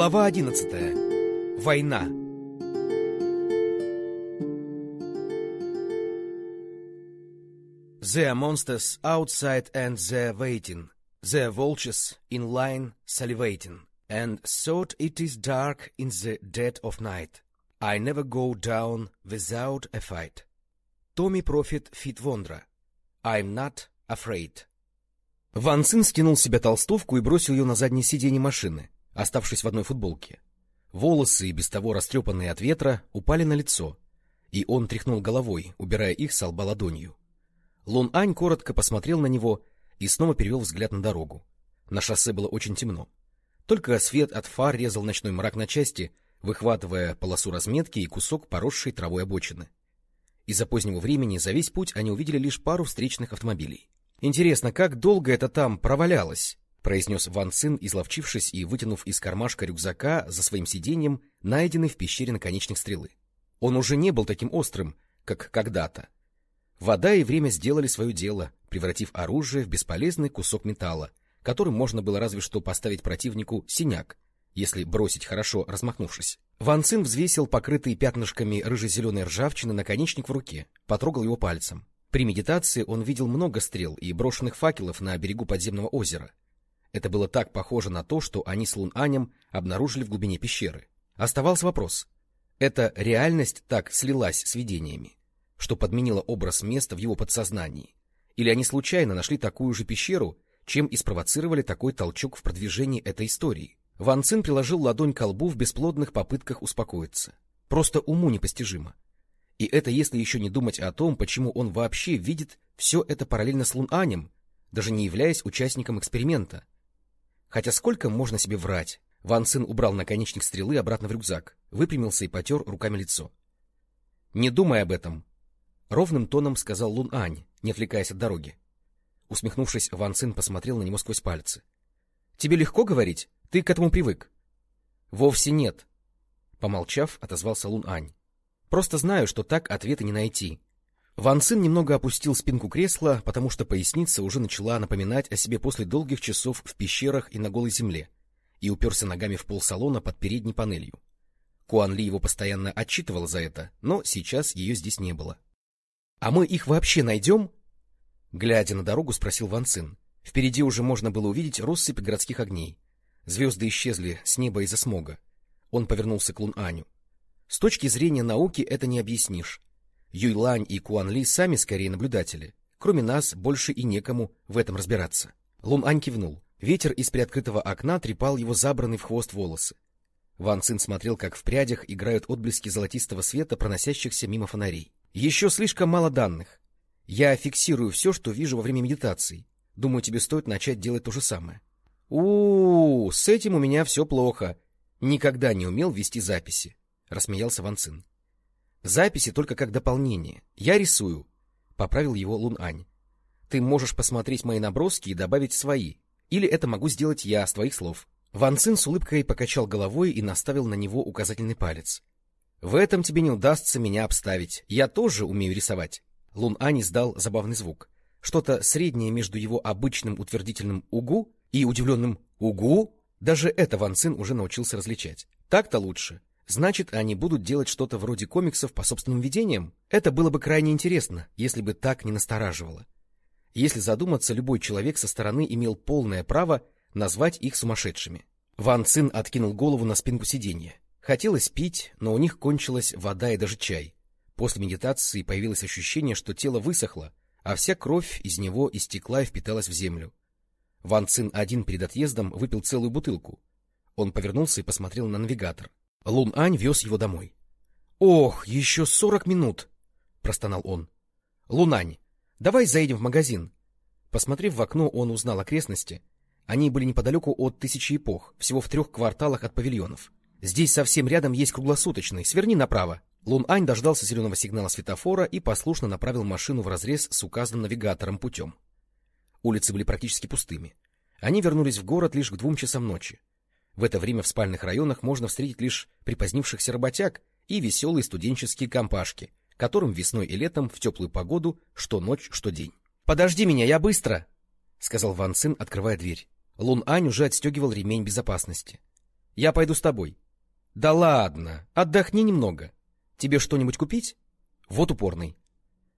Глава одиннадцатая. Война. There are monsters outside and they're waiting. Are vultures in line salivating. And thought it is dark in the dead of night. I never go down without a fight. Томми Профит Фит Вондра. I'm not afraid. Ван Цин стянул с себя толстовку и бросил ее на заднее сиденье машины, оставшись в одной футболке. Волосы, без того растрепанные от ветра, упали на лицо, и он тряхнул головой, убирая их с лба ладонью. Лун Ань коротко посмотрел на него и снова перевел взгляд на дорогу. На шоссе было очень темно. Только свет от фар резал ночной мрак на части, выхватывая полосу разметки и кусок поросшей травой обочины. Из-за позднего времени за весь путь они увидели лишь пару встречных автомобилей. «Интересно, как долго это там провалялось?» — произнес Ван Цин, изловчившись и вытянув из кармашка рюкзака за своим сиденьем, найденный в пещере наконечник стрелы. Он уже не был таким острым, как когда-то. Вода и время сделали свое дело, превратив оружие в бесполезный кусок металла, которым можно было разве что поставить противнику синяк, если бросить хорошо размахнувшись. Ван Цин взвесил покрытый пятнышками рыже-зеленой ржавчины наконечник в руке, потрогал его пальцем. При медитации он видел много стрел и брошенных факелов на берегу подземного озера. Это было так похоже на то, что они с Лун Анем обнаружили в глубине пещеры. Оставался вопрос. Эта реальность так слилась с видениями, что подменила образ места в его подсознании? Или они случайно нашли такую же пещеру, чем и спровоцировали такой толчок в продвижении этой истории? Ван Цин приложил ладонь к лбу в бесплодных попытках успокоиться. Просто уму непостижимо. И это если еще не думать о том, почему он вообще видит все это параллельно с Лун Анем, даже не являясь участником эксперимента. Хотя сколько можно себе врать? Ван Цин убрал наконечник стрелы обратно в рюкзак, выпрямился и потер руками лицо. — Не думай об этом, — ровным тоном сказал Лун Ань, не отвлекаясь от дороги. Усмехнувшись, Ван Цин посмотрел на него сквозь пальцы. — Тебе легко говорить? Ты к этому привык? — Вовсе нет. Помолчав, отозвался Лун Ань. — Просто знаю, что так ответа не найти. Ван Цин немного опустил спинку кресла, потому что поясница уже начала напоминать о себе после долгих часов в пещерах и на голой земле, и уперся ногами в пол салона под передней панелью. Куан Ли его постоянно отчитывал за это, но сейчас ее здесь не было. — А мы их вообще найдем? Глядя на дорогу, спросил Ван Цин. Впереди уже можно было увидеть россыпь городских огней. Звезды исчезли с неба из-за смога. Он повернулся к Лун Аню. С точки зрения науки это не объяснишь. Юйлань и Куан Ли сами скорее наблюдатели. Кроме нас, больше и некому в этом разбираться. Лун Ань кивнул. Ветер из приоткрытого окна трепал его забранный в хвост волосы. Ван Цин смотрел, как в прядях играют отблески золотистого света, проносящихся мимо фонарей. Еще слишком мало данных. Я фиксирую все, что вижу во время медитации. Думаю, тебе стоит начать делать то же самое. У, -у, -у с этим у меня все плохо. Никогда не умел вести записи, — рассмеялся Ван Цин. Записи только как дополнение. Я рисую, — поправил его Лун Ань. Ты можешь посмотреть мои наброски и добавить свои. Или это могу сделать я с твоих слов. Ван Цин с улыбкой покачал головой и наставил на него указательный палец. — В этом тебе не удастся меня обставить. Я тоже умею рисовать. Лун Ань издал забавный звук. Что-то среднее между его обычным утвердительным «угу» и удивленным «угу». Даже это Ван Цин уже научился различать. Так-то лучше. Значит, они будут делать что-то вроде комиксов по собственным видениям? Это было бы крайне интересно, если бы так не настораживало. Если задуматься, любой человек со стороны имел полное право назвать их сумасшедшими. Ван Цин откинул голову на спинку сиденья. Хотелось пить, но у них кончилась вода и даже чай. После медитации появилось ощущение, что тело высохло, а вся кровь из него истекла и впиталась в землю. Ван Цин один перед отъездом выпил целую бутылку. Он повернулся и посмотрел на навигатор. Лун Ань вез его домой. — Ох, еще сорок минут! — простонал он. — Лунань, давай заедем в магазин. Посмотрев в окно, он узнал окрестности. Они были неподалеку от тысячи эпох, всего в трех кварталах от павильонов. Здесь совсем рядом есть круглосуточный, сверни направо. Лун Ань дождался зеленого сигнала светофора и послушно направил машину в разрез с указанным навигатором путем. Улицы были практически пустыми. Они вернулись в город лишь к двум часам ночи. В это время в спальных районах можно встретить лишь припозднившихся работяг и веселые студенческие компашки, которым весной и летом в теплую погоду что ночь, что день. — Подожди меня, я быстро! — сказал Ван Цин, открывая дверь. Лун Ань уже отстегивал ремень безопасности. Я пойду с тобой. — Да ладно, отдохни немного. Тебе что-нибудь купить? Вот упорный.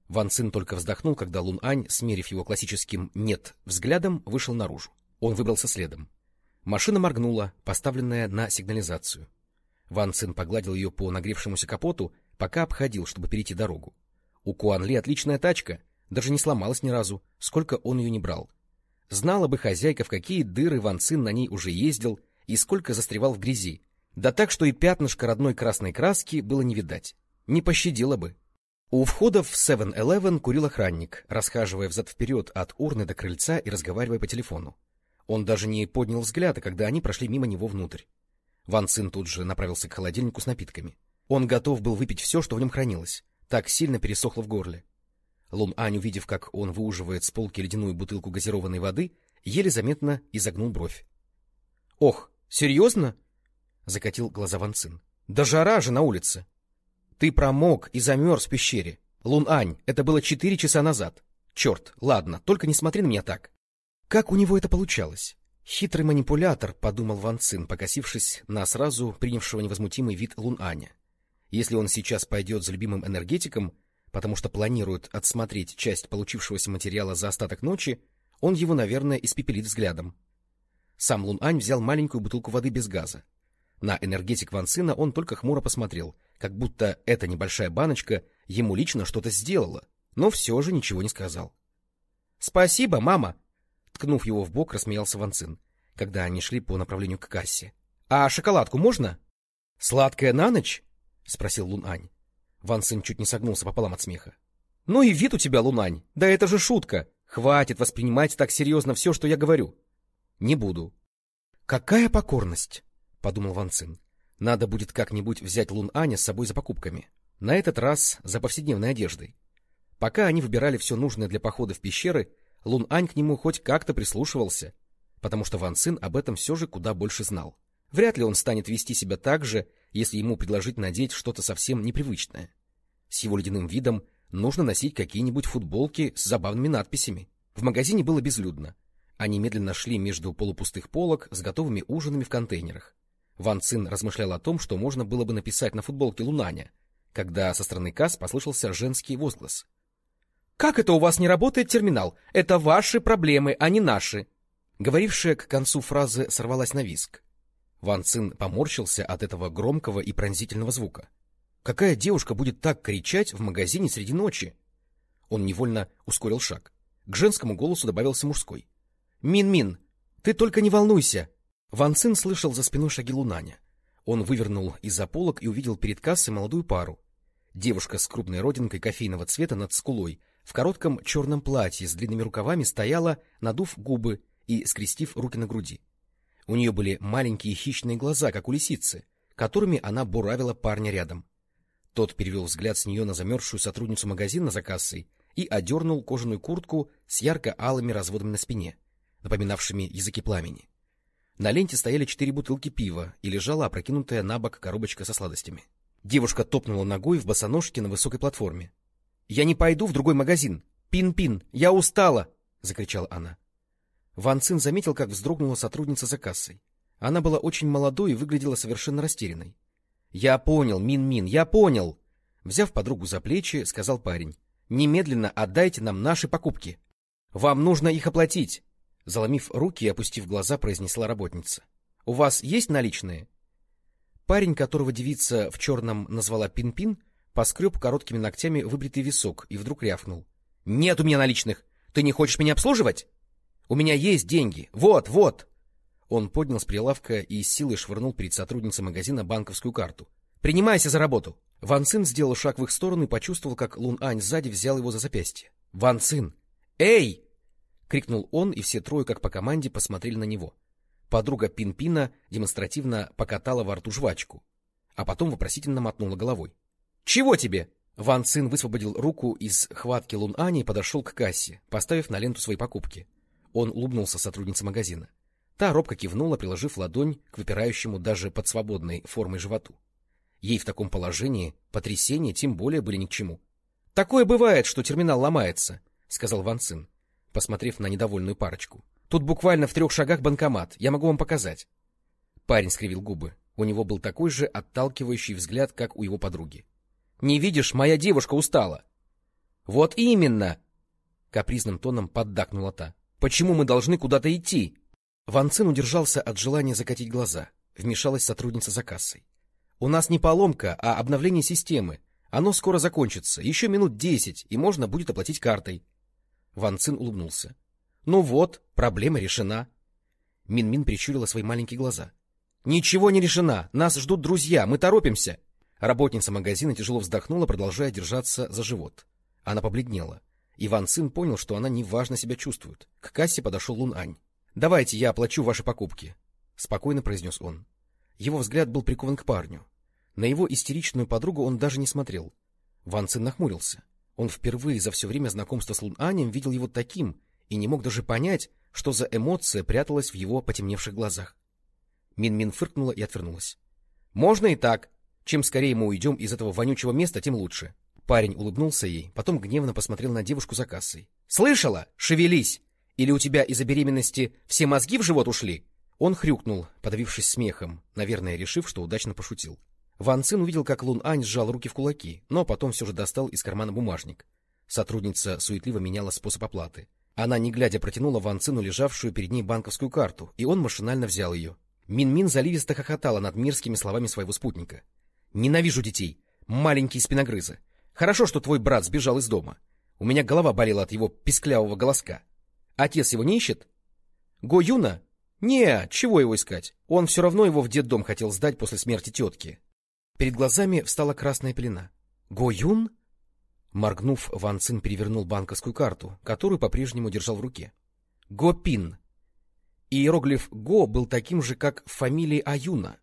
Ван Цин только вздохнул, когда Лун Ань, смерив его классическим «нет» взглядом, вышел наружу. Он выбрался следом. Машина моргнула, поставленная на сигнализацию. Ван Цин погладил ее по нагревшемуся капоту, пока обходил, чтобы перейти дорогу. У Куан Ли отличная тачка, даже не сломалась ни разу, сколько он ее не брал. Знала бы хозяйка, в какие дыры Ван Цин на ней уже ездил и сколько застревал в грязи. Да так, что и пятнышко родной красной краски было не видать. Не пощадила бы. У входа в 7-Eleven курил охранник, расхаживая взад-вперед от урны до крыльца и разговаривая по телефону. Он даже не поднял взгляда, когда они прошли мимо него внутрь. Ван Цин тут же направился к холодильнику с напитками. Он готов был выпить все, что в нем хранилось. Так сильно пересохло в горле. Лун Ань, увидев, как он выуживает с полки ледяную бутылку газированной воды, еле заметно изогнул бровь. — Ох, серьезно? — закатил глаза Ван Цин. — Да жара же на улице! Ты промок и замерз в пещере. Лун-Ань, это было четыре часа назад. Черт, ладно, только не смотри на меня так. Как у него это получалось? Хитрый манипулятор, подумал Ван Цин, покосившись на сразу принявшего невозмутимый вид Лун-Аня. Если он сейчас пойдет за любимым энергетиком, потому что планирует отсмотреть часть получившегося материала за остаток ночи, он его, наверное, испепелит взглядом. Сам Лун-Ань взял маленькую бутылку воды без газа. На энергетик Ван Цина он только хмуро посмотрел, как будто эта небольшая баночка ему лично что-то сделала, но все же ничего не сказал. — Спасибо, мама! — ткнув его в бок, рассмеялся Ван Цин, когда они шли по направлению к кассе. — А шоколадку можно? — Сладкая на ночь? — спросил Лун Ань. Ван чуть не согнулся пополам от смеха. — Ну и вид у тебя, Лунань! Да это же шутка! Хватит воспринимать так серьезно все, что я говорю. — Не буду. — Какая покорность! — подумал Ван Цин. Надо будет как-нибудь взять Лун Аня с собой за покупками. На этот раз за повседневной одеждой. Пока они выбирали все нужное для похода в пещеры, Лун Ань к нему хоть как-то прислушивался, потому что Ван Цин об этом все же куда больше знал. Вряд ли он станет вести себя так же, если ему предложить надеть что-то совсем непривычное. С его ледяным видом нужно носить какие-нибудь футболки с забавными надписями. В магазине было безлюдно. Они медленно шли между полупустых полок с готовыми ужинами в контейнерах. Ван Цин размышлял о том, что можно было бы написать на футболке Лунаня, когда со стороны касс послышался женский возглас. — Как это у вас не работает терминал? Это ваши проблемы, а не наши! Говорившая к концу фразы сорвалась на виск. Ван Цин поморщился от этого громкого и пронзительного звука. Какая девушка будет так кричать в магазине среди ночи? Он невольно ускорил шаг. К женскому голосу добавился мужской. «Мин-Мин, ты только не волнуйся, Ван Цин слышал за спиной шаги Лунаня. Он вывернул из-за полок и увидел перед кассой молодую пару. Девушка с крупной родинкой кофейного цвета над скулой, в коротком черном платье с длинными рукавами стояла, надув губы и скрестив руки на груди. У нее были маленькие хищные глаза, как у лисицы, которыми она буравила парня рядом. Тот перевел взгляд с нее на замерзшую сотрудницу магазина за кассой и одернул кожаную куртку с ярко-алыми разводами на спине, напоминавшими языки пламени. На ленте стояли четыре бутылки пива и лежала опрокинутая на бок коробочка со сладостями. Девушка топнула ногой в босоножке на высокой платформе. — Я не пойду в другой магазин! Пин-пин! Я устала! — закричала она. Ван Цин заметил, как вздрогнула сотрудница за кассой. Она была очень молодой и выглядела совершенно растерянной. — Я понял, Мин-Мин, я понял! Взяв подругу за плечи, сказал парень. — Немедленно отдайте нам наши покупки. Вам нужно их оплатить. Заломив руки и опустив глаза, произнесла работница. — У вас есть наличные? Парень, которого девица в черном назвала Пин-Пин, поскреб короткими ногтями выбритый висок и вдруг рявкнул. — Нет у меня наличных! Ты не хочешь меня обслуживать? У меня есть деньги! Вот, вот! Он поднял с прилавка и с силой швырнул перед сотрудницей магазина банковскую карту. — Принимайся за работу! Ван Цин сделал шаг в их сторону и почувствовал, как Лун Ань сзади взял его за запястье. — Ван Цин! Эй! крикнул он, и все трое, как по команде, посмотрели на него. Подруга Пин-Пина демонстративно покатала во рту жвачку, а потом вопросительно мотнула головой. — Чего тебе? Ван Цин высвободил руку из хватки Лун Ани и подошел к кассе, поставив на ленту свои покупки. Он улыбнулся сотруднице магазина. Та робко кивнула, приложив ладонь к выпирающему даже под свободной формой животу. Ей в таком положении потрясения тем более были ни к чему. — Такое бывает, что терминал ломается, — сказал Ван Цин посмотрев на недовольную парочку. — Тут буквально в трех шагах банкомат, я могу вам показать. Парень скривил губы. У него был такой же отталкивающий взгляд, как у его подруги. «Не видишь, моя девушка устала!» «Вот именно!» — капризным тоном поддакнула та. «Почему мы должны куда-то идти?» Ван Цин удержался от желания закатить глаза. Вмешалась сотрудница за кассой. «У нас не поломка, а обновление системы. Оно скоро закончится, еще минут десять, и можно будет оплатить картой». Ван Цин улыбнулся. «Ну вот, проблема решена». Мин-Мин прищурила свои маленькие глаза. «Ничего не решена. Нас ждут друзья. Мы торопимся». Работница магазина тяжело вздохнула, продолжая держаться за живот. Она побледнела. Иван Сын понял, что она неважно себя чувствует. К кассе подошел Лун Ань. — Давайте я оплачу ваши покупки, — спокойно произнес он. Его взгляд был прикован к парню. На его истеричную подругу он даже не смотрел. Ван Цин нахмурился. Он впервые за все время знакомства с Лун Анем видел его таким и не мог даже понять, что за эмоция пряталась в его потемневших глазах. Мин-Мин фыркнула и отвернулась. — Можно и так. Чем скорее мы уйдем из этого вонючего места, тем лучше. Парень улыбнулся ей, потом гневно посмотрел на девушку за кассой. — Слышала? Шевелись! Или у тебя из-за беременности все мозги в живот ушли? Он хрюкнул, подавившись смехом, наверное, решив, что удачно пошутил. Ван Цин увидел, как Лун Ань сжал руки в кулаки, но потом все же достал из кармана бумажник. Сотрудница суетливо меняла способ оплаты. Она, не глядя, протянула Ван Цину лежавшую перед ней банковскую карту, и он машинально взял ее. Мин-Мин заливисто хохотала над мерзкими словами своего спутника. «Ненавижу детей! Маленькие спиногрызы! Хорошо, что твой брат сбежал из дома. У меня голова болела от его писклявого голоска. Отец его не ищет? Го Юна? Не, чего его искать? Он все равно его в детдом хотел сдать после смерти тетки. Перед глазами встала красная пелена. Го Юн? Моргнув, Ван Цин перевернул банковскую карту, которую по-прежнему держал в руке. Го Пин. Иероглиф «Го» был таким же, как в фамилии Аюна.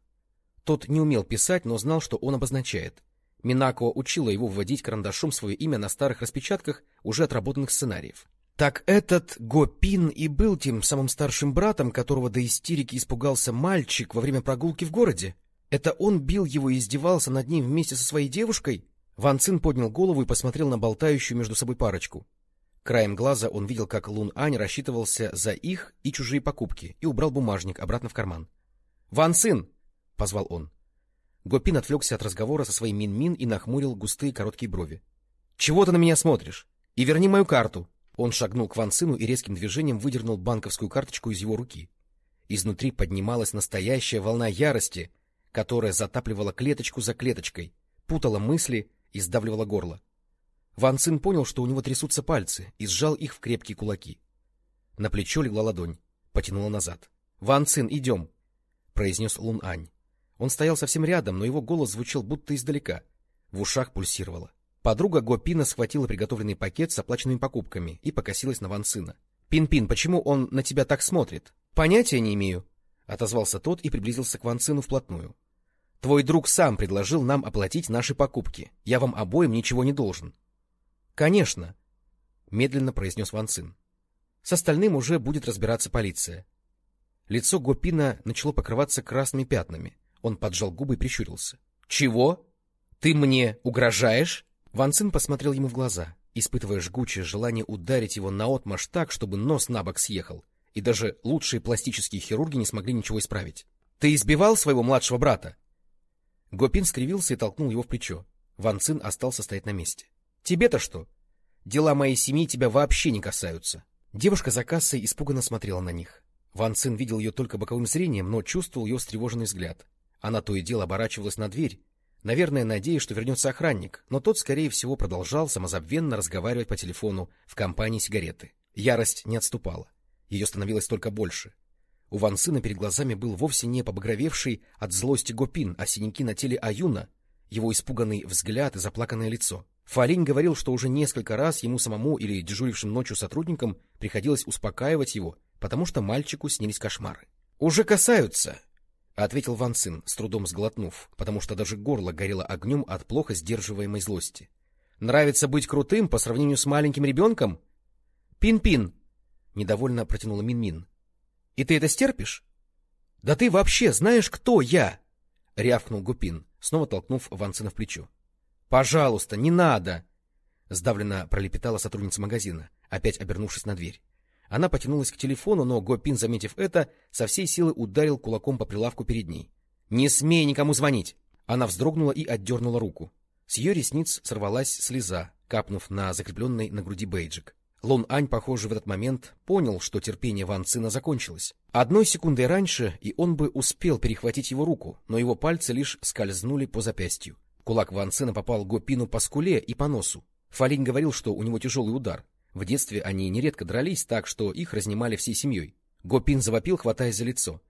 Тот не умел писать, но знал, что он обозначает. Минако учила его вводить карандашом свое имя на старых распечатках уже отработанных сценариев. Так этот Гопин и был тем самым старшим братом, которого до истерики испугался мальчик во время прогулки в городе? Это он бил его и издевался над ним вместе со своей девушкой? Ван Цин поднял голову и посмотрел на болтающую между собой парочку. Краем глаза он видел, как Лун Ань рассчитывался за их и чужие покупки и убрал бумажник обратно в карман. — Ван Цин! — позвал он. Гопин отвлекся от разговора со своей Мин-Мин и нахмурил густые короткие брови. — Чего ты на меня смотришь? И верни мою карту! Он шагнул к Ван Цину и резким движением выдернул банковскую карточку из его руки. Изнутри поднималась настоящая волна ярости, которая затапливала клеточку за клеточкой, путала мысли и сдавливала горло. Ван Цин понял, что у него трясутся пальцы, и сжал их в крепкие кулаки. На плечо легла ладонь, потянула назад. — Ван Цин, идем! — произнес Лун Ань. Он стоял совсем рядом, но его голос звучал будто издалека. В ушах пульсировало. Подруга Гопина схватила приготовленный пакет с оплаченными покупками и покосилась на Ван Сына. «Пин-Пин, почему он на тебя так смотрит?» «Понятия не имею», — отозвался тот и приблизился к Ван Сыну вплотную. «Твой друг сам предложил нам оплатить наши покупки. Я вам обоим ничего не должен». «Конечно», — медленно произнес Ван Цин. «С остальным уже будет разбираться полиция». Лицо Гопина начало покрываться красными пятнами. Он поджал губы и прищурился. «Чего? Ты мне угрожаешь?» Ван Цин посмотрел ему в глаза, испытывая жгучее желание ударить его наотмашь так, чтобы нос на бок съехал, и даже лучшие пластические хирурги не смогли ничего исправить. — Ты избивал своего младшего брата? Гопин скривился и толкнул его в плечо. Ван Цин остался стоять на месте. — Тебе-то что? Дела моей семьи тебя вообще не касаются. Девушка за кассой испуганно смотрела на них. Ван Цин видел ее только боковым зрением, но чувствовал ее встревоженный взгляд. Она то и дело оборачивалась на дверь, Наверное, надеясь, что вернется охранник, но тот, скорее всего, продолжал самозабвенно разговаривать по телефону в компании сигареты. Ярость не отступала. Ее становилось только больше. У Ван Сына перед глазами был вовсе не побагровевший от злости Гопин, а синяки на теле Аюна, его испуганный взгляд и заплаканное лицо. Фалинь говорил, что уже несколько раз ему самому или дежурившим ночью сотрудникам приходилось успокаивать его, потому что мальчику снились кошмары. — Уже касаются, — ответил Ван Цин, с трудом сглотнув, потому что даже горло горело огнем от плохо сдерживаемой злости. — Нравится быть крутым по сравнению с маленьким ребенком? Пин-пин! — недовольно протянула Мин-Мин. — И ты это стерпишь? — Да ты вообще знаешь, кто я? — рявкнул Гупин, снова толкнув Ван Цина в плечо. — Пожалуйста, не надо! — сдавленно пролепетала сотрудница магазина, опять обернувшись на дверь. Она потянулась к телефону, но Гопин, заметив это, со всей силы ударил кулаком по прилавку перед ней. — Не смей никому звонить! Она вздрогнула и отдернула руку. С ее ресниц сорвалась слеза, капнув на закрепленный на груди бейджик. Лун Ань, похоже, в этот момент понял, что терпение Ван Цина закончилось. Одной секундой раньше, и он бы успел перехватить его руку, но его пальцы лишь скользнули по запястью. Кулак Ван Цина попал Гопину по скуле и по носу. Фалинь говорил, что у него тяжелый удар. В детстве они нередко дрались так, что их разнимали всей семьей. Гопин завопил, хватаясь за лицо.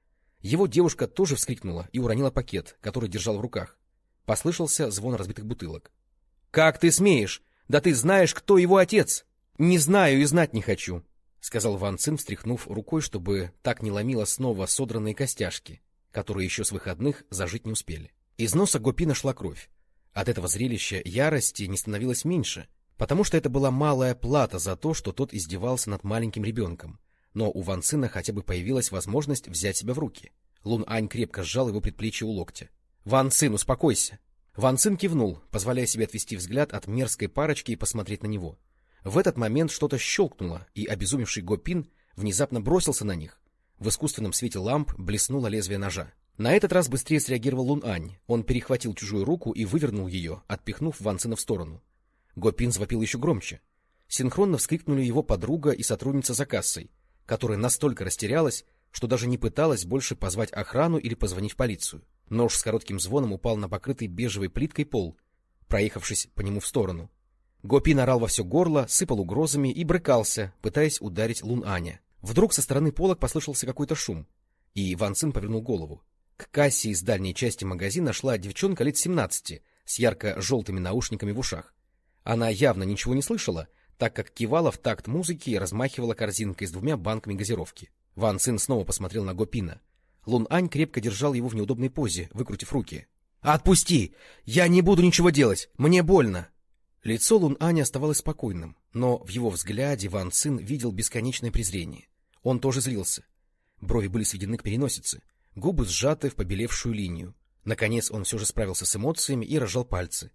Его девушка тоже вскрикнула и уронила пакет, который держал в руках. Послышался звон разбитых бутылок. — Как ты смеешь? Да ты знаешь, кто его отец! — Не знаю и знать не хочу, — сказал Ван Цин, встряхнув рукой, чтобы так не ломило снова содранные костяшки, которые еще с выходных зажить не успели. Из носа Гопина шла кровь. От этого зрелища ярости не становилось меньше — потому что это была малая плата за то, что тот издевался над маленьким ребенком. Но у Ван Цина хотя бы появилась возможность взять себя в руки. Лун Ань крепко сжал его предплечье у локтя. — Ван Цин, успокойся! Ван Цин кивнул, позволяя себе отвести взгляд от мерзкой парочки и посмотреть на него. В этот момент что-то щелкнуло, и обезумевший Гопин внезапно бросился на них. В искусственном свете ламп блеснуло лезвие ножа. На этот раз быстрее среагировал Лун Ань. Он перехватил чужую руку и вывернул ее, отпихнув Ван Цина в сторону. Гопин завопил еще громче. Синхронно вскрикнули его подруга и сотрудница за кассой, которая настолько растерялась, что даже не пыталась больше позвать охрану или позвонить в полицию. Нож с коротким звоном упал на покрытый бежевой плиткой пол, проехавшись по нему в сторону. Гопин орал во все горло, сыпал угрозами и брыкался, пытаясь ударить Лун Аня. Вдруг со стороны полок послышался какой-то шум, и Ван Цин повернул голову. К кассе из дальней части магазина шла девчонка лет семнадцати с ярко-желтыми наушниками в ушах. Она явно ничего не слышала, так как кивала в такт музыки и размахивала корзинкой с двумя банками газировки. Ван Цин снова посмотрел на Гопина. Лун Ань крепко держал его в неудобной позе, выкрутив руки. — Отпусти! Я не буду ничего делать! Мне больно! Лицо Лун Ани оставалось спокойным, но в его взгляде Ван Цин видел бесконечное презрение. Он тоже злился. Брови были сведены к переносице, губы сжаты в побелевшую линию. Наконец он все же справился с эмоциями и разжал пальцы.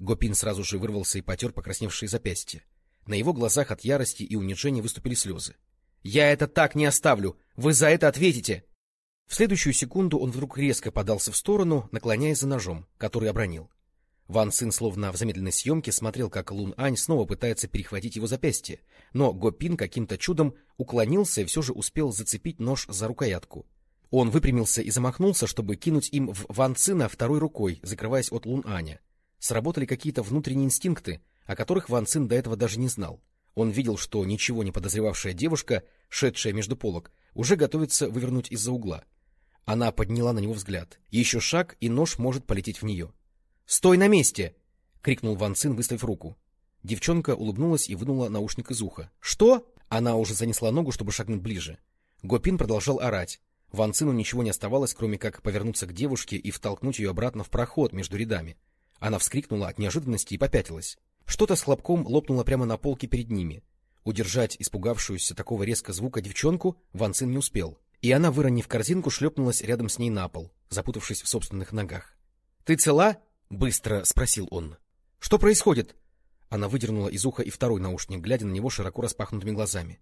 Гопин сразу же вырвался и потер покрасневшие запястья. На его глазах от ярости и унижения выступили слезы. — Я это так не оставлю! Вы за это ответите! В следующую секунду он вдруг резко подался в сторону, наклоняясь за ножом, который обронил. Ван Цин, словно в замедленной съемке, смотрел, как Лун Ань снова пытается перехватить его запястье, но Гопин каким-то чудом уклонился и все же успел зацепить нож за рукоятку. Он выпрямился и замахнулся, чтобы кинуть им в Ван Цина второй рукой, закрываясь от Лун Аня сработали какие-то внутренние инстинкты, о которых Ван Цин до этого даже не знал. Он видел, что ничего не подозревавшая девушка, шедшая между полок, уже готовится вывернуть из-за угла. Она подняла на него взгляд. Еще шаг, и нож может полететь в нее. — Стой на месте! — крикнул Ван Цин, выставив руку. Девчонка улыбнулась и вынула наушник из уха. — Что? Она уже занесла ногу, чтобы шагнуть ближе. Гопин продолжал орать. Ван Цину ничего не оставалось, кроме как повернуться к девушке и втолкнуть ее обратно в проход между рядами. Она вскрикнула от неожиданности и попятилась. Что-то с хлопком лопнуло прямо на полке перед ними. Удержать испугавшуюся такого резко звука девчонку Ван Цин не успел, и она, выронив корзинку, шлепнулась рядом с ней на пол, запутавшись в собственных ногах. — Ты цела? — быстро спросил он. — Что происходит? Она выдернула из уха и второй наушник, глядя на него широко распахнутыми глазами.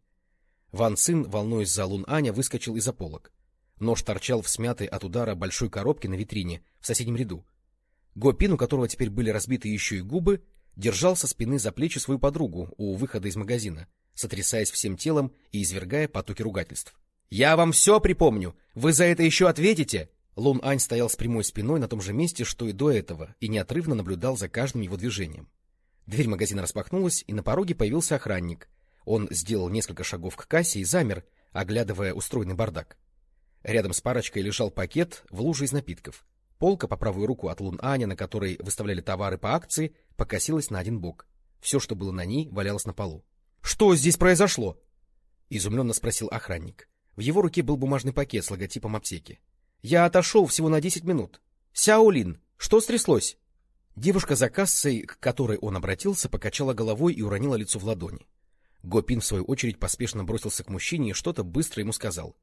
Ван Цин, волнуясь за Лун Аня, выскочил из-за полок. Нож торчал в смятой от удара большой коробке на витрине в соседнем ряду. Гопин, у которого теперь были разбиты еще и губы, держал со спины за плечи свою подругу у выхода из магазина, сотрясаясь всем телом и извергая потоки ругательств. — Я вам все припомню! Вы за это еще ответите! Лун Ань стоял с прямой спиной на том же месте, что и до этого, и неотрывно наблюдал за каждым его движением. Дверь магазина распахнулась, и на пороге появился охранник. Он сделал несколько шагов к кассе и замер, оглядывая устроенный бардак. Рядом с парочкой лежал пакет в луже из напитков. Полка по правую руку от Лун Аня, на которой выставляли товары по акции, покосилась на один бок. Все, что было на ней, валялось на полу. — Что здесь произошло? — изумленно спросил охранник. В его руке был бумажный пакет с логотипом аптеки. — Я отошел всего на десять минут. — Сяолин, что стряслось? Девушка за кассой, к которой он обратился, покачала головой и уронила лицо в ладони. Гопин, в свою очередь, поспешно бросился к мужчине и что-то быстро ему сказал.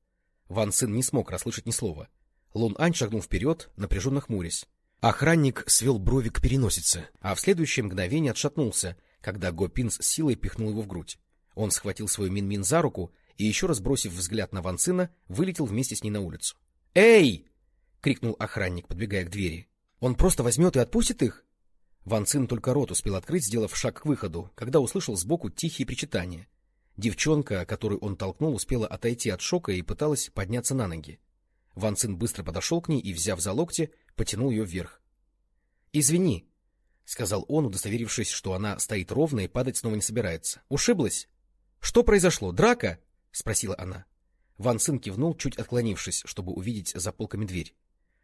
Ван Цин не смог расслышать ни слова. Лун Ань шагнул вперед, напряженно хмурясь. Охранник свел брови к переносице, а в следующее мгновение отшатнулся, когда Го Пин с силой пихнул его в грудь. Он схватил свою Мин-Мин за руку и, еще раз бросив взгляд на Ван Цина, вылетел вместе с ней на улицу. «Эй!» — крикнул охранник, подбегая к двери. «Он просто возьмет и отпустит их?» Ван Цин только рот успел открыть, сделав шаг к выходу, когда услышал сбоку тихие причитания. Девчонка, которую он толкнул, успела отойти от шока и пыталась подняться на ноги. Ван Цин быстро подошел к ней и, взяв за локти, потянул ее вверх. — Извини, — сказал он, удостоверившись, что она стоит ровно и падать снова не собирается. — Ушиблась? — Что произошло? Драка? — спросила она. Ван Цин кивнул, чуть отклонившись, чтобы увидеть за полками дверь.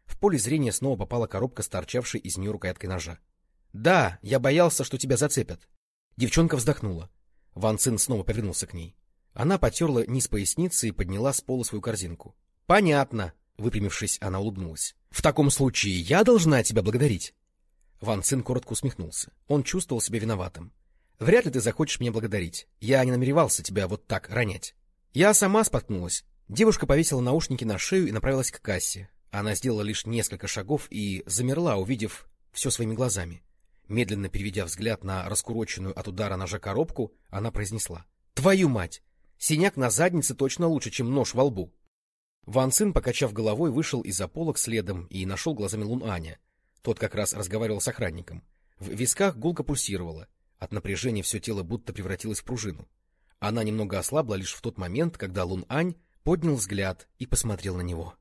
В поле зрения снова попала коробка с торчавшей из нее рукояткой ножа. — Да, я боялся, что тебя зацепят. Девчонка вздохнула. Ван Цин снова повернулся к ней. Она потерла низ поясницы и подняла с пола свою корзинку. — Понятно, — выпрямившись, она улыбнулась. — В таком случае я должна тебя благодарить. Ван Цин коротко усмехнулся. Он чувствовал себя виноватым. — Вряд ли ты захочешь меня благодарить. Я не намеревался тебя вот так ронять. Я сама споткнулась. Девушка повесила наушники на шею и направилась к кассе. Она сделала лишь несколько шагов и замерла, увидев все своими глазами. Медленно переведя взгляд на раскуроченную от удара ножа коробку, она произнесла. — Твою мать! Синяк на заднице точно лучше, чем нож во лбу. Ван Цин, покачав головой, вышел из-за полок следом и нашел глазами Лун Аня. Тот как раз разговаривал с охранником. В висках гулко пульсировало. От напряжения все тело будто превратилось в пружину. Она немного ослабла лишь в тот момент, когда Лун Ань поднял взгляд и посмотрел на него.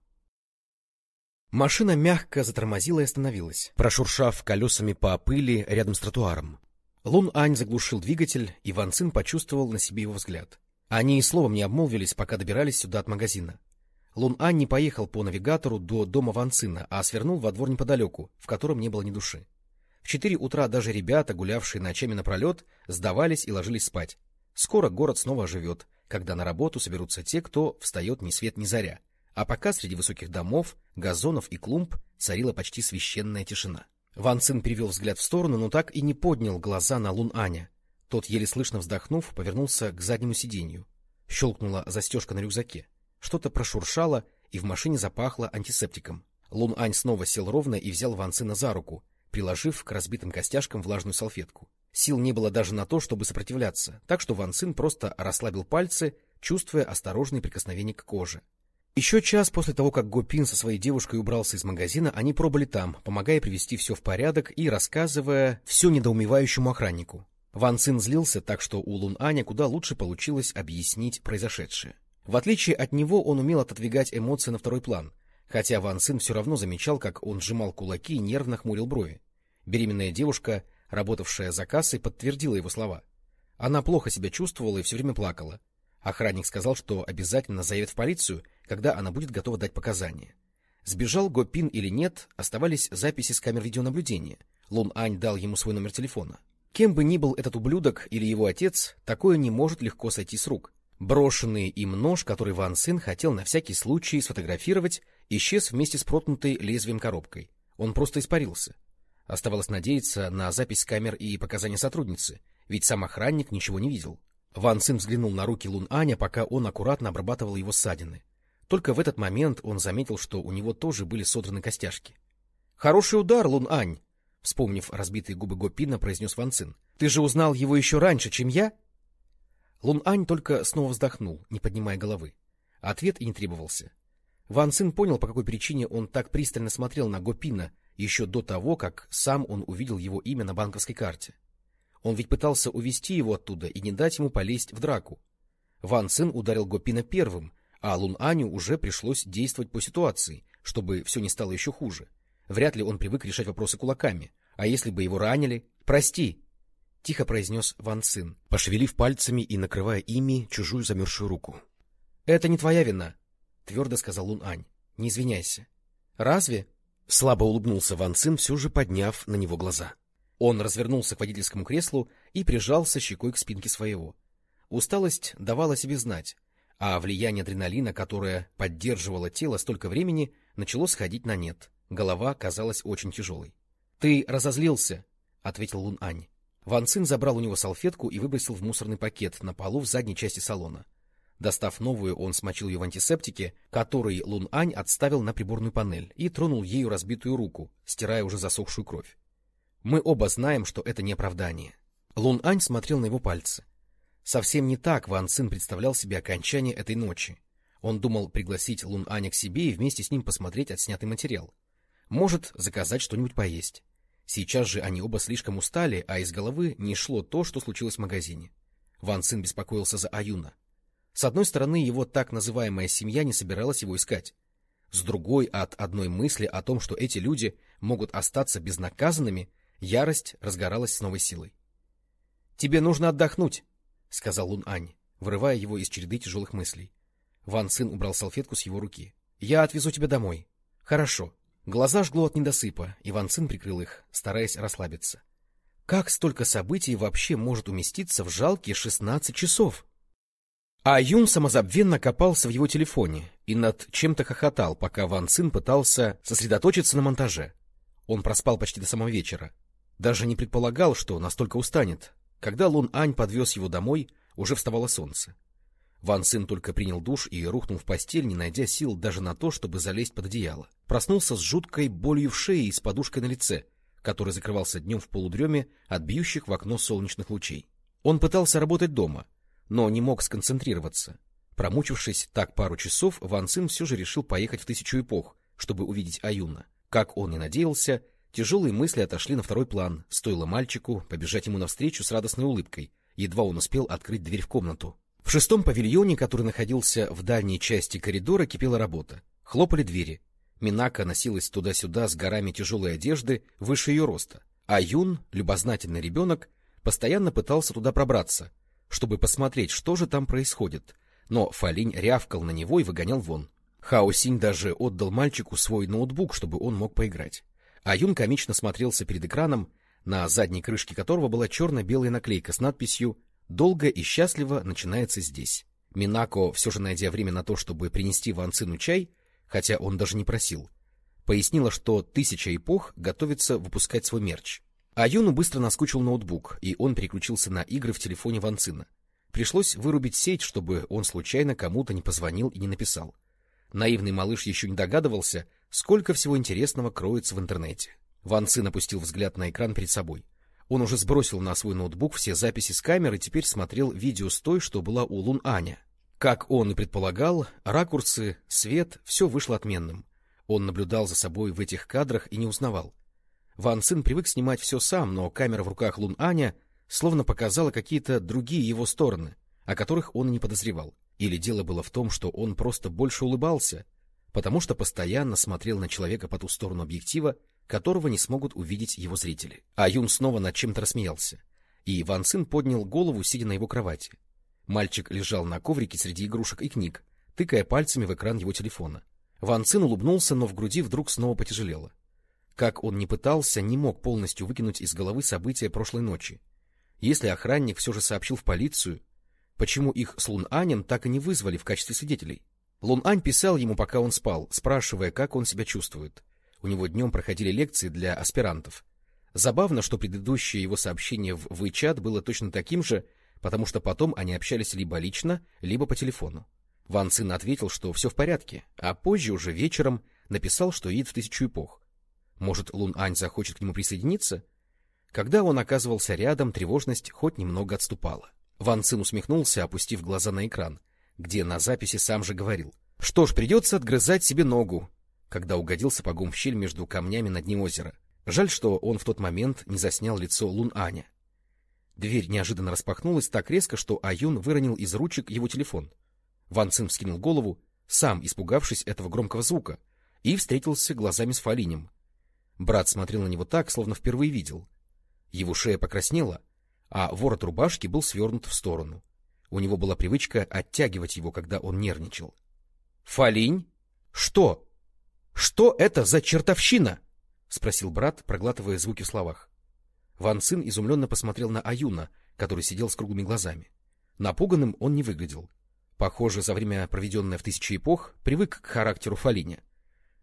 Машина мягко затормозила и остановилась, прошуршав колесами по пыли рядом с тротуаром. Лун Ань заглушил двигатель, и Ван Цин почувствовал на себе его взгляд. Они и словом не обмолвились, пока добирались сюда от магазина. Лун Ань не поехал по навигатору до дома Ван Цина, а свернул во двор неподалеку, в котором не было ни души. В четыре утра даже ребята, гулявшие ночами напролет, сдавались и ложились спать. Скоро город снова оживет, когда на работу соберутся те, кто встает ни свет ни заря, а пока среди высоких домов, газонов и клумб царила почти священная тишина. Ван Цин перевел взгляд в сторону, но так и не поднял глаза на Лун Аня. Тот, еле слышно вздохнув, повернулся к заднему сиденью. Щелкнула застежка на рюкзаке. Что-то прошуршало, и в машине запахло антисептиком. Лун Ань снова сел ровно и взял Ван Цина за руку, приложив к разбитым костяшкам влажную салфетку. Сил не было даже на то, чтобы сопротивляться, так что Ван Цин просто расслабил пальцы, чувствуя осторожные прикосновения к коже. Еще час после того, как Гопин со своей девушкой убрался из магазина, они пробыли там, помогая привести все в порядок и рассказывая все недоумевающему охраннику. Ван Цин злился так, что у Лун Аня куда лучше получилось объяснить произошедшее. В отличие от него, он умел отодвигать эмоции на второй план, хотя Ван Цин все равно замечал, как он сжимал кулаки и нервно хмурил брови. Беременная девушка, работавшая за кассой, подтвердила его слова. Она плохо себя чувствовала и все время плакала. Охранник сказал, что обязательно заявит в полицию, когда она будет готова дать показания. Сбежал Гопин или нет, оставались записи с камер видеонаблюдения. Лун Ань дал ему свой номер телефона. Кем бы ни был этот ублюдок или его отец, такое не может легко сойти с рук. Брошенный им нож, который Ван Сын хотел на всякий случай сфотографировать, исчез вместе с проткнутой лезвием коробкой. Он просто испарился. Оставалось надеяться на запись камер и показания сотрудницы, ведь сам охранник ничего не видел. Ван Цин взглянул на руки Лун Аня, пока он аккуратно обрабатывал его ссадины. Только в этот момент он заметил, что у него тоже были содраны костяшки. — Хороший удар, Лун Ань! — вспомнив разбитые губы Гопина, произнес Ван Цин. — Ты же узнал его еще раньше, чем я? Лун Ань только снова вздохнул, не поднимая головы. Ответ и не требовался. Ван Цин понял, по какой причине он так пристально смотрел на Гопина еще до того, как сам он увидел его имя на банковской карте. Он ведь пытался увести его оттуда и не дать ему полезть в драку. Ван Цин ударил Гопина первым, а Лун Аню уже пришлось действовать по ситуации, чтобы все не стало еще хуже. Вряд ли он привык решать вопросы кулаками. А если бы его ранили? Прости! — тихо произнес Ван Цин, пошевелив пальцами и накрывая ими чужую замерзшую руку. — Это не твоя вина, — твердо сказал Лун Ань. — Не извиняйся. — Разве? — слабо улыбнулся Ван Цин, все же подняв на него глаза. — он развернулся к водительскому креслу и прижался щекой к спинке своего. Усталость давала себе знать, а влияние адреналина, которое поддерживало тело столько времени, начало сходить на нет. Голова казалась очень тяжелой. — Ты разозлился, — ответил Лун Ань. Ван Цин забрал у него салфетку и выбросил в мусорный пакет на полу в задней части салона. Достав новую, он смочил ее в антисептике, который Лун Ань отставил на приборную панель, и тронул ею разбитую руку, стирая уже засохшую кровь. Мы оба знаем, что это не оправдание. Лун Ань смотрел на его пальцы. Совсем не так Ван Цин представлял себе окончание этой ночи. Он думал пригласить Лун Аня к себе и вместе с ним посмотреть отснятый материал. Может, заказать что-нибудь поесть. Сейчас же они оба слишком устали, а из головы не шло то, что случилось в магазине. Ван Цин беспокоился за Аюна. С одной стороны, его так называемая семья не собиралась его искать. С другой, от одной мысли о том, что эти люди могут остаться безнаказанными, ярость разгоралась с новой силой. — Тебе нужно отдохнуть, — сказал Лун Ань, вырывая его из череды тяжелых мыслей. Ван Цин убрал салфетку с его руки. — Я отвезу тебя домой. — Хорошо. Глаза жгло от недосыпа, и Ван Цин прикрыл их, стараясь расслабиться. Как столько событий вообще может уместиться в жалкие шестнадцать часов? А Юн самозабвенно копался в его телефоне и над чем-то хохотал, пока Ван Цин пытался сосредоточиться на монтаже. Он проспал почти до самого вечера. Даже не предполагал, что настолько устанет. Когда Лун Ань подвез его домой, уже вставало солнце. Ван Цин только принял душ и рухнул в постель, не найдя сил даже на то, чтобы залезть под одеяло. Проснулся с жуткой болью в шее и с подушкой на лице, который закрывался днем в полудреме от бьющих в окно солнечных лучей. Он пытался работать дома, но не мог сконцентрироваться. Промучившись так пару часов, Ван Цин все же решил поехать в тысячу эпох, чтобы увидеть Аюна. Как он и надеялся, тяжелые мысли отошли на второй план, стоило мальчику побежать ему навстречу с радостной улыбкой, едва он успел открыть дверь в комнату. В шестом павильоне, который находился в дальней части коридора, кипела работа. Хлопали двери. Минака носилась туда-сюда с горами тяжелой одежды выше ее роста, а Юн, любознательный ребенок, постоянно пытался туда пробраться, чтобы посмотреть, что же там происходит, но Фалинь рявкал на него и выгонял вон. Хао Синь даже отдал мальчику свой ноутбук, чтобы он мог поиграть. А Юн комично смотрелся перед экраном, на задней крышке которого была черно-белая наклейка с надписью Долго и счастливо начинается здесь. Минако, все же найдя время на то, чтобы принести Ван Цину чай, хотя он даже не просил, пояснила, что тысяча эпох готовится выпускать свой мерч. А Юну быстро наскучил ноутбук, и он переключился на игры в телефоне Ван Цина. Пришлось вырубить сеть, чтобы он случайно кому-то не позвонил и не написал. Наивный малыш еще не догадывался, сколько всего интересного кроется в интернете. Ван Цин опустил взгляд на экран перед собой. Он уже сбросил на свой ноутбук все записи с камеры и теперь смотрел видео с той, что была у Лун Аня. Как он и предполагал, ракурсы, свет — все вышло отменным. Он наблюдал за собой в этих кадрах и не узнавал. Ван Цин привык снимать все сам, но камера в руках Лун Аня словно показала какие-то другие его стороны, о которых он не подозревал. Или дело было в том, что он просто больше улыбался, потому что постоянно смотрел на человека по ту сторону объектива которого не смогут увидеть его зрители. А Юн снова над чем-то рассмеялся. И Ван Цин поднял голову, сидя на его кровати. Мальчик лежал на коврике среди игрушек и книг, тыкая пальцами в экран его телефона. Ван Цин улыбнулся, но в груди вдруг снова потяжелело. Как он ни пытался, не мог полностью выкинуть из головы события прошлой ночи. Если охранник все же сообщил в полицию, почему их с Лун Анем так и не вызвали в качестве свидетелей? Лун Ань писал ему, пока он спал, спрашивая, как он себя чувствует. У него днем проходили лекции для аспирантов. Забавно, что предыдущее его сообщение в WeChat было точно таким же, потому что потом они общались либо лично, либо по телефону. Ван Цин ответил, что все в порядке, а позже уже вечером написал, что едет в тысячу эпох. Может, Лун Ань захочет к нему присоединиться? Когда он оказывался рядом, тревожность хоть немного отступала. Ван Цин усмехнулся, опустив глаза на экран, где на записи сам же говорил. Что ж, придется отгрызать себе ногу, когда угодил сапогом в щель между камнями на дне озера. Жаль, что он в тот момент не заснял лицо Лун Аня. Дверь неожиданно распахнулась так резко, что Аюн выронил из ручек его телефон. Ван Цин вскинул голову, сам испугавшись этого громкого звука, и встретился глазами с Фалинем. Брат смотрел на него так, словно впервые видел. Его шея покраснела, а ворот рубашки был свернут в сторону. У него была привычка оттягивать его, когда он нервничал. — Фалинь? Что? — Что это за чертовщина? — спросил брат, проглатывая звуки в словах. Ван Цин изумленно посмотрел на Аюна, который сидел с круглыми глазами. Напуганным он не выглядел. Похоже, за время, проведенное в тысячи эпох, привык к характеру Фалиня.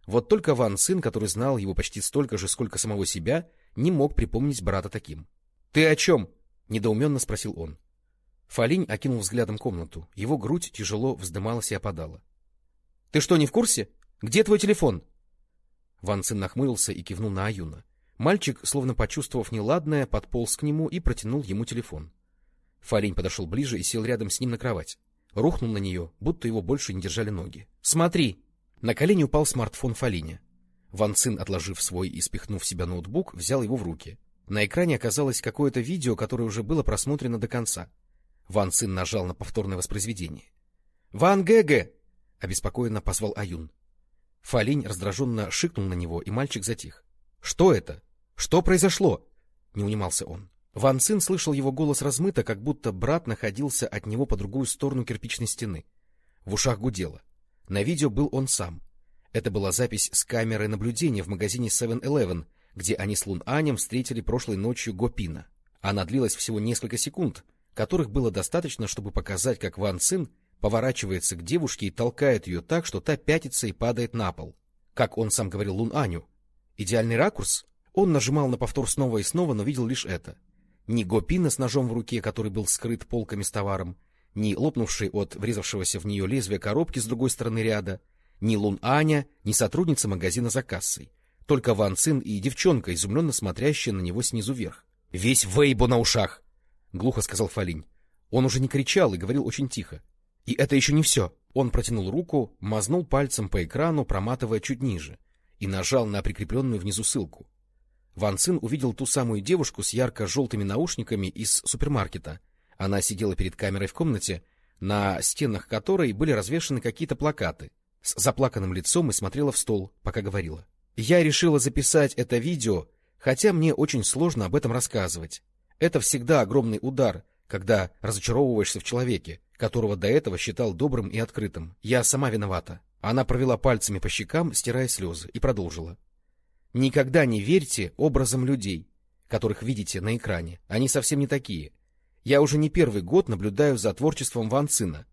Вот только Ван Цин, который знал его почти столько же, сколько самого себя, не мог припомнить брата таким. — Ты о чем? — недоуменно спросил он. Фалинь окинул взглядом комнату. Его грудь тяжело вздымалась и опадала. — Ты что, не в курсе? Где твой телефон? Ван Цин нахмурился и кивнул на Аюна. Мальчик, словно почувствовав неладное, подполз к нему и протянул ему телефон. Фалень подошел ближе и сел рядом с ним на кровать. Рухнул на нее, будто его больше не держали ноги. «Смотри!» На колени упал смартфон Фалиня. Ван Цин, отложив свой и спихнув себя ноутбук, взял его в руки. На экране оказалось какое-то видео, которое уже было просмотрено до конца. Ван Цин нажал на повторное воспроизведение. — Ван Гэгэ! — обеспокоенно позвал Аюн. Фалинь раздраженно шикнул на него, и мальчик затих. — Что это? Что произошло? — не унимался он. Ван Цин слышал его голос размыто, как будто брат находился от него по другую сторону кирпичной стены. В ушах гудело. На видео был он сам. Это была запись с камеры наблюдения в магазине 7-Eleven, где они с Лун Анем встретили прошлой ночью Гопина. Она длилась всего несколько секунд, которых было достаточно, чтобы показать, как Ван Цин поворачивается к девушке и толкает ее так, что та пятится и падает на пол. Как он сам говорил Лун Аню. Идеальный ракурс? Он нажимал на повтор снова и снова, но видел лишь это. Ни Гопина с ножом в руке, который был скрыт полками с товаром, ни лопнувший от врезавшегося в нее лезвия коробки с другой стороны ряда, ни Лун Аня, ни сотрудница магазина за кассой. Только Ван Цин и девчонка, изумленно смотрящая на него снизу вверх. — Весь Вейбо на ушах! — глухо сказал Фалинь. Он уже не кричал и говорил очень тихо. И это еще не все. Он протянул руку, мазнул пальцем по экрану, проматывая чуть ниже, и нажал на прикрепленную внизу ссылку. Ван Цин увидел ту самую девушку с ярко-желтыми наушниками из супермаркета. Она сидела перед камерой в комнате, на стенах которой были развешаны какие-то плакаты, с заплаканным лицом и смотрела в стол, пока говорила. Я решила записать это видео, хотя мне очень сложно об этом рассказывать. Это всегда огромный удар, когда разочаровываешься в человеке, которого до этого считал добрым и открытым. Я сама виновата. Она провела пальцами по щекам, стирая слезы, и продолжила. Никогда не верьте образам людей, которых видите на экране. Они совсем не такие. Я уже не первый год наблюдаю за творчеством Ван Цина.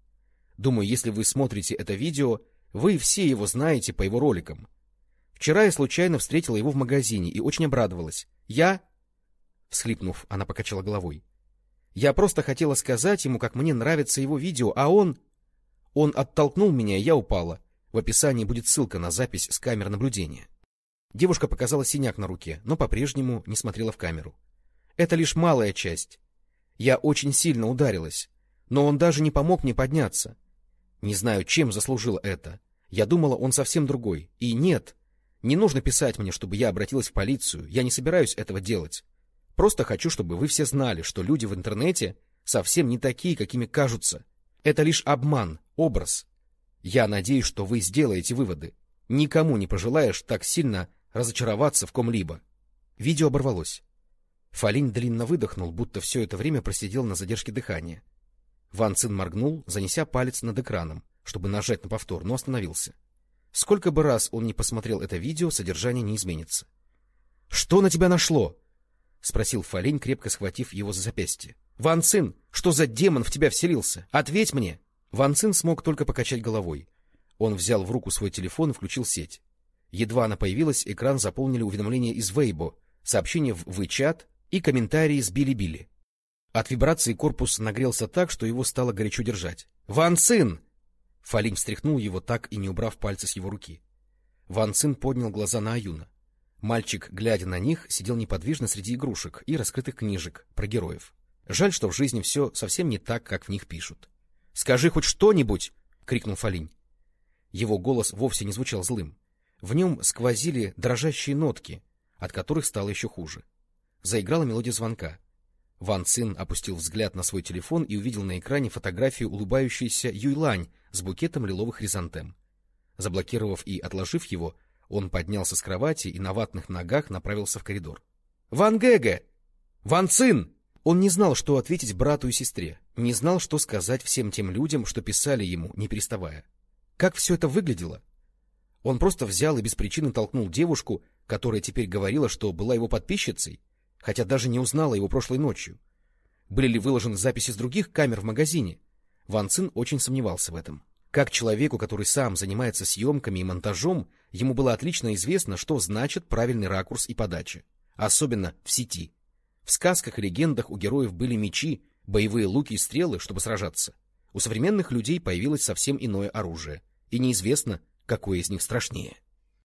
Думаю, если вы смотрите это видео, вы все его знаете по его роликам. Вчера я случайно встретила его в магазине и очень обрадовалась. Я... Всхлипнув, она покачала головой. Я просто хотела сказать ему, как мне нравится его видео, а он... Он оттолкнул меня, и я упала. В описании будет ссылка на запись с камер наблюдения. Девушка показала синяк на руке, но по-прежнему не смотрела в камеру. Это лишь малая часть. Я очень сильно ударилась, но он даже не помог мне подняться. Не знаю, чем заслужил это. Я думала, он совсем другой. И нет, не нужно писать мне, чтобы я обратилась в полицию. Я не собираюсь этого делать. Просто хочу, чтобы вы все знали, что люди в интернете совсем не такие, какими кажутся. Это лишь обман, образ. Я надеюсь, что вы сделаете выводы. Никому не пожелаешь так сильно разочароваться в ком-либо. Видео оборвалось. Фалин длинно выдохнул, будто все это время просидел на задержке дыхания. Ван Цин моргнул, занеся палец над экраном, чтобы нажать на повтор, но остановился. Сколько бы раз он не посмотрел это видео, содержание не изменится. — Что на тебя нашло? — спросил Фалень, крепко схватив его за запястье. — Ван Цин, что за демон в тебя вселился? Ответь мне! Ван Цин смог только покачать головой. Он взял в руку свой телефон и включил сеть. Едва она появилась, экран заполнили уведомления из Вейбо, сообщения в WeChat и комментарии с Били-Били. От вибрации корпус нагрелся так, что его стало горячо держать. «Ван Цин!» Фалинь встряхнул его так и не убрав пальцы с его руки. Ван Цин поднял глаза на Аюна. Мальчик, глядя на них, сидел неподвижно среди игрушек и раскрытых книжек про героев. Жаль, что в жизни все совсем не так, как в них пишут. — Скажи хоть что-нибудь! — крикнул Фалинь. Его голос вовсе не звучал злым. В нем сквозили дрожащие нотки, от которых стало еще хуже. Заиграла мелодия звонка. Ван Цин опустил взгляд на свой телефон и увидел на экране фотографию улыбающейся Юйлань с букетом лиловых хризантем. Заблокировав и отложив его, он поднялся с кровати и на ватных ногах направился в коридор. — Ван Гэгэ! Ван Цин! Он не знал, что ответить брату и сестре, не знал, что сказать всем тем людям, что писали ему, не переставая. Как все это выглядело? Он просто взял и без причины толкнул девушку, которая теперь говорила, что была его подписчицей, хотя даже не узнала его прошлой ночью. Были ли выложены записи с других камер в магазине? Ван Цин очень сомневался в этом. Как человеку, который сам занимается съемками и монтажом, ему было отлично известно, что значит правильный ракурс и подача. Особенно в сети. В сказках и легендах у героев были мечи, боевые луки и стрелы, чтобы сражаться. У современных людей появилось совсем иное оружие. И неизвестно, какое из них страшнее.